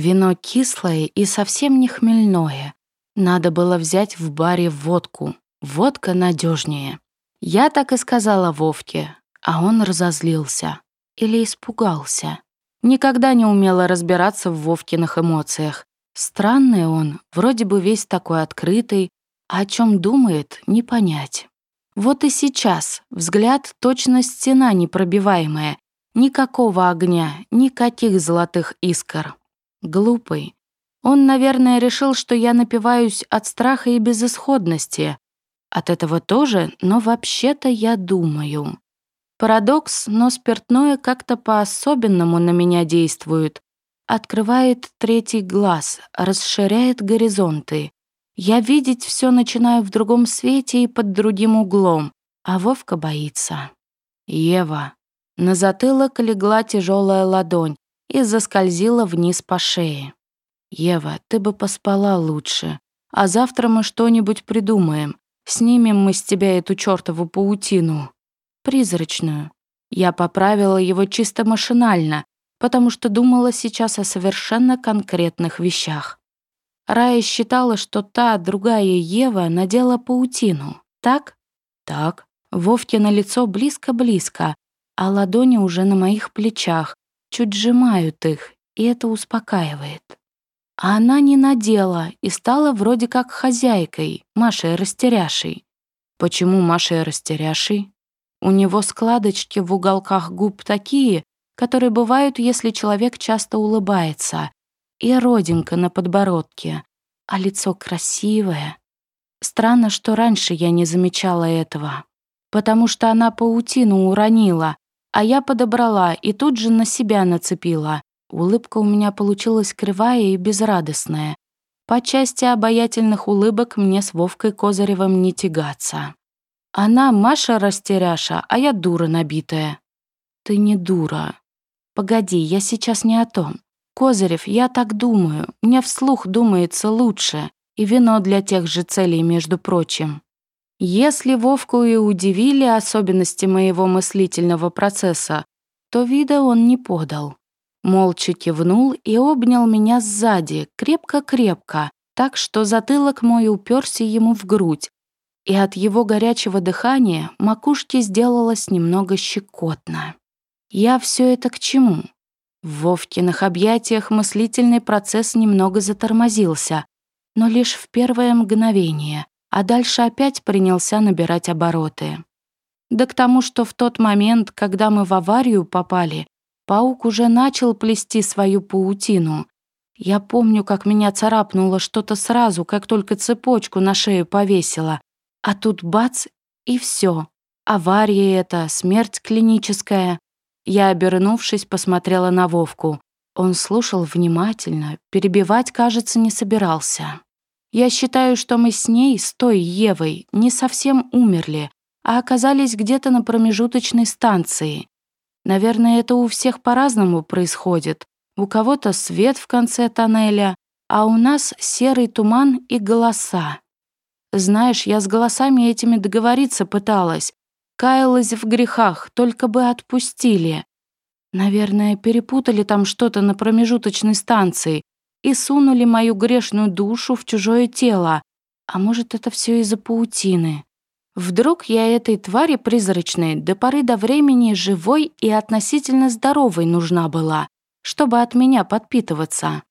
Вино кислое и совсем не хмельное. Надо было взять в баре водку. Водка надежнее. Я так и сказала Вовке, а он разозлился. Или испугался. Никогда не умела разбираться в Вовкиных эмоциях. Странный он, вроде бы весь такой открытый, а о чем думает, не понять. Вот и сейчас взгляд точно стена непробиваемая. Никакого огня, никаких золотых искр. Глупый. Он, наверное, решил, что я напиваюсь от страха и безысходности. От этого тоже, но вообще-то я думаю. Парадокс, но спиртное как-то по-особенному на меня действует. Открывает третий глаз, расширяет горизонты. Я видеть все начинаю в другом свете и под другим углом, а Вовка боится. Ева. На затылок легла тяжелая ладонь и заскользила вниз по шее. «Ева, ты бы поспала лучше, а завтра мы что-нибудь придумаем. Снимем мы с тебя эту чёртову паутину. Призрачную». Я поправила его чисто машинально, потому что думала сейчас о совершенно конкретных вещах. Рая считала, что та, другая Ева, надела паутину. Так? Так. Вовкино лицо близко-близко, а ладони уже на моих плечах, чуть сжимают их, и это успокаивает. А она не надела и стала вроде как хозяйкой, Машей растеряшей. Почему Машей растеряшей? У него складочки в уголках губ такие, которые бывают, если человек часто улыбается, и родинка на подбородке, а лицо красивое. Странно, что раньше я не замечала этого, потому что она паутину уронила, а я подобрала и тут же на себя нацепила. Улыбка у меня получилась кривая и безрадостная. По части обаятельных улыбок мне с Вовкой Козыревым не тягаться. Она Маша растеряша, а я дура набитая. Ты не дура. Погоди, я сейчас не о том. Козырев, я так думаю, мне вслух думается лучше, и вино для тех же целей, между прочим. Если Вовку и удивили особенности моего мыслительного процесса, то вида он не подал. Молча кивнул и обнял меня сзади, крепко-крепко, так что затылок мой уперся ему в грудь, и от его горячего дыхания макушке сделалось немного щекотно. Я все это к чему? В Вовкиных объятиях мыслительный процесс немного затормозился, но лишь в первое мгновение, а дальше опять принялся набирать обороты. Да к тому, что в тот момент, когда мы в аварию попали, паук уже начал плести свою паутину. Я помню, как меня царапнуло что-то сразу, как только цепочку на шею повесила, а тут бац, и все. Авария это, смерть клиническая. Я, обернувшись, посмотрела на Вовку. Он слушал внимательно, перебивать, кажется, не собирался. Я считаю, что мы с ней, с той Евой, не совсем умерли, а оказались где-то на промежуточной станции. Наверное, это у всех по-разному происходит. У кого-то свет в конце тоннеля, а у нас серый туман и голоса. Знаешь, я с голосами этими договориться пыталась, Каялась в грехах, только бы отпустили. Наверное, перепутали там что-то на промежуточной станции и сунули мою грешную душу в чужое тело. А может, это все из-за паутины. Вдруг я этой твари призрачной до поры до времени живой и относительно здоровой нужна была, чтобы от меня подпитываться.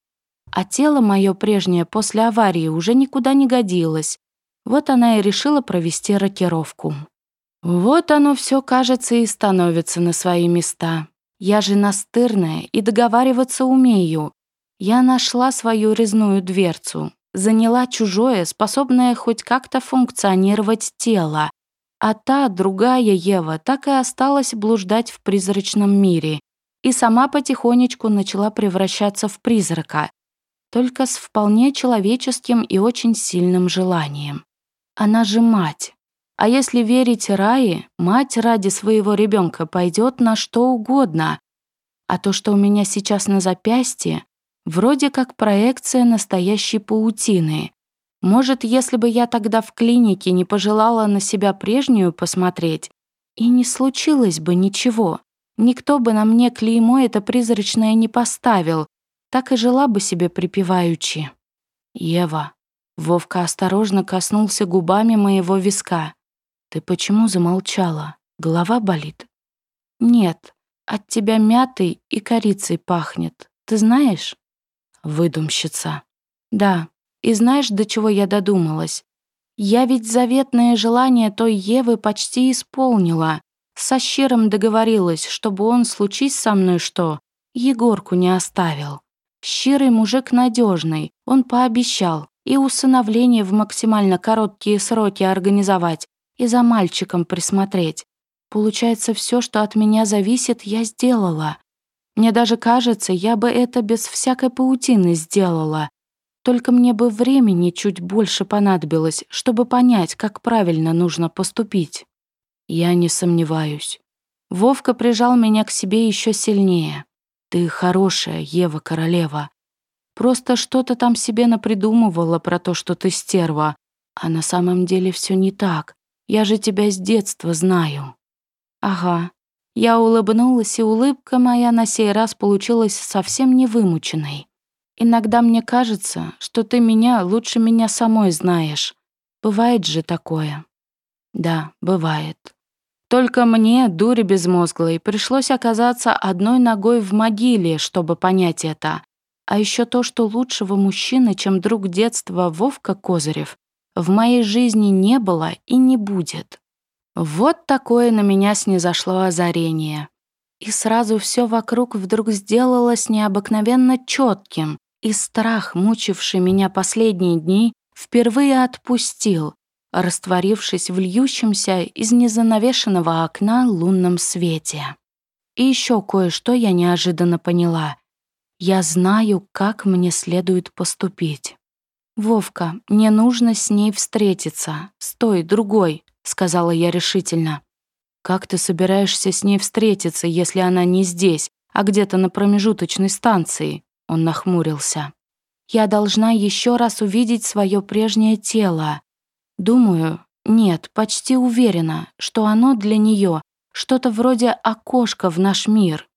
А тело мое прежнее после аварии уже никуда не годилось. Вот она и решила провести рокировку. Вот оно все, кажется, и становится на свои места. Я же настырная и договариваться умею. Я нашла свою резную дверцу, заняла чужое, способное хоть как-то функционировать тело. А та, другая Ева, так и осталась блуждать в призрачном мире и сама потихонечку начала превращаться в призрака, только с вполне человеческим и очень сильным желанием. Она же мать, а если верить Рае, мать ради своего ребенка пойдет на что угодно. А то, что у меня сейчас на запястье, вроде как проекция настоящей паутины. Может, если бы я тогда в клинике не пожелала на себя прежнюю посмотреть, и не случилось бы ничего. Никто бы на мне клеймо это призрачное не поставил. так и жила бы себе припеваючи. Ева. Вовка осторожно коснулся губами моего виска. Ты почему замолчала? Голова болит? Нет, от тебя мятой и корицей пахнет. Ты знаешь? Выдумщица. Да, и знаешь, до чего я додумалась? Я ведь заветное желание той Евы почти исполнила. Со Щиром договорилась, чтобы он, случись со мной что, Егорку не оставил. Щирый мужик надежный, он пообещал и усыновление в максимально короткие сроки организовать, и за мальчиком присмотреть. Получается, все, что от меня зависит, я сделала. Мне даже кажется, я бы это без всякой паутины сделала. Только мне бы времени чуть больше понадобилось, чтобы понять, как правильно нужно поступить. Я не сомневаюсь. Вовка прижал меня к себе еще сильнее. Ты хорошая, Ева Королева. Просто что-то там себе напридумывала про то, что ты стерва. А на самом деле все не так. Я же тебя с детства знаю. Ага. Я улыбнулась, и улыбка моя на сей раз получилась совсем невымученной. Иногда мне кажется, что ты меня лучше меня самой знаешь. Бывает же такое. Да, бывает. Только мне, дуре безмозглой, пришлось оказаться одной ногой в могиле, чтобы понять это. А еще то, что лучшего мужчины, чем друг детства Вовка Козырев, в моей жизни не было и не будет. Вот такое на меня снизошло озарение. И сразу все вокруг вдруг сделалось необыкновенно четким, и страх, мучивший меня последние дни, впервые отпустил, растворившись в льющемся из незанавешенного окна лунном свете. И еще кое-что я неожиданно поняла. Я знаю, как мне следует поступить. «Вовка, мне нужно с ней встретиться. Стой, другой», — сказала я решительно. «Как ты собираешься с ней встретиться, если она не здесь, а где-то на промежуточной станции?» Он нахмурился. «Я должна еще раз увидеть свое прежнее тело, Думаю, нет, почти уверена, что оно для нее что-то вроде окошка в наш мир.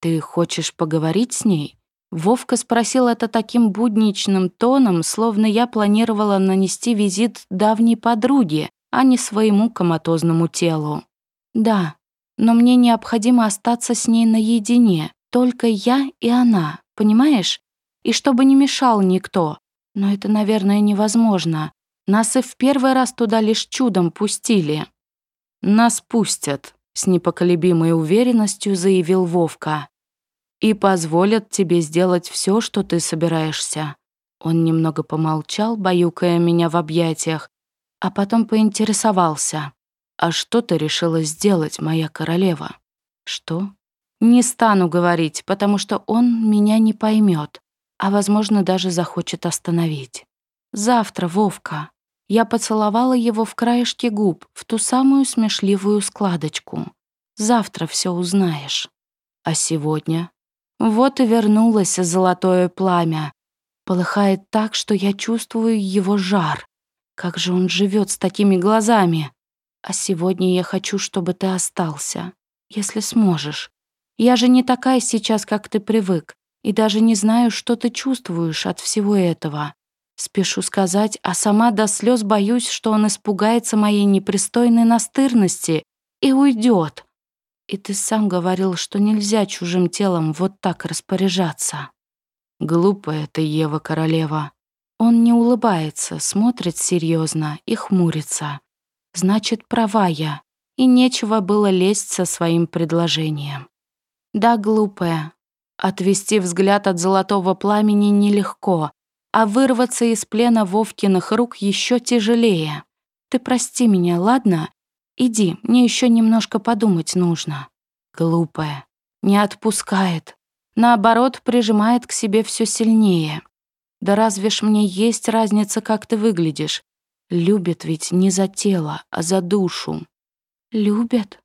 Ты хочешь поговорить с ней? Вовка спросил это таким будничным тоном, словно я планировала нанести визит давней подруге, а не своему коматозному телу. Да, но мне необходимо остаться с ней наедине, только я и она, понимаешь? И чтобы не мешал никто. Но это, наверное, невозможно. Нас и в первый раз туда лишь чудом пустили. Нас пустят, с непоколебимой уверенностью заявил Вовка. И позволят тебе сделать все, что ты собираешься. Он немного помолчал, баюкая меня в объятиях, а потом поинтересовался. «А что ты решила сделать, моя королева?» «Что?» «Не стану говорить, потому что он меня не поймет, а, возможно, даже захочет остановить. Завтра, Вовка, я поцеловала его в краешке губ, в ту самую смешливую складочку. Завтра все узнаешь. А сегодня? Вот и вернулось золотое пламя. Полыхает так, что я чувствую его жар. Как же он живет с такими глазами? А сегодня я хочу, чтобы ты остался, если сможешь. Я же не такая сейчас, как ты привык, и даже не знаю, что ты чувствуешь от всего этого. Спешу сказать, а сама до слез боюсь, что он испугается моей непристойной настырности и уйдет. И ты сам говорил, что нельзя чужим телом вот так распоряжаться. Глупая ты, Ева Королева. Он не улыбается, смотрит серьезно и хмурится. Значит, права я, и нечего было лезть со своим предложением. Да, глупая. Отвести взгляд от золотого пламени нелегко, а вырваться из плена Вовкиных рук еще тяжелее. Ты прости меня, ладно? Иди, мне еще немножко подумать нужно. Глупая. Не отпускает. Наоборот, прижимает к себе все сильнее. Да разве ж мне есть разница, как ты выглядишь? Любят ведь не за тело, а за душу. Любят?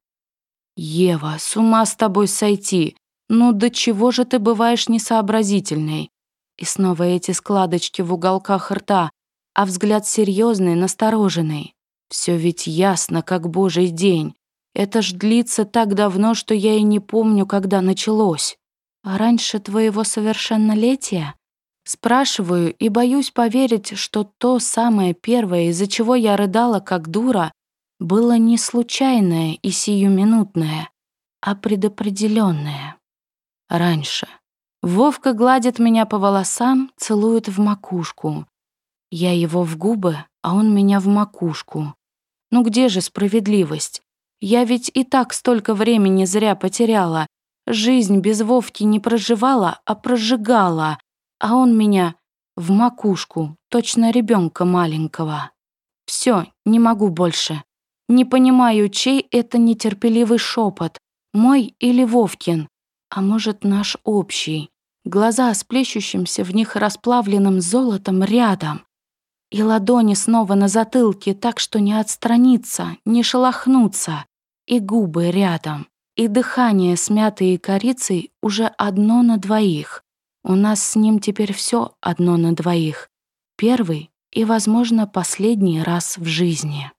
Ева, с ума с тобой сойти. Ну до чего же ты бываешь несообразительной? И снова эти складочки в уголках рта, а взгляд серьезный, настороженный. Все ведь ясно, как божий день. Это ж длится так давно, что я и не помню, когда началось. раньше твоего совершеннолетия? Спрашиваю и боюсь поверить, что то самое первое, из-за чего я рыдала как дура, было не случайное и сиюминутное, а предопределенное. Раньше. Вовка гладит меня по волосам, целует в макушку. Я его в губы, а он меня в макушку. Ну где же справедливость? Я ведь и так столько времени зря потеряла. Жизнь без Вовки не проживала, а прожигала. А он меня в макушку, точно ребенка маленького. Все, не могу больше. Не понимаю, чей это нетерпеливый шепот, мой или Вовкин, а может наш общий. Глаза с плещущимся в них расплавленным золотом рядом. И ладони снова на затылке, так что не отстраниться, не шелохнуться. И губы рядом. И дыхание, смятые корицей, уже одно на двоих. У нас с ним теперь все одно на двоих. Первый и, возможно, последний раз в жизни.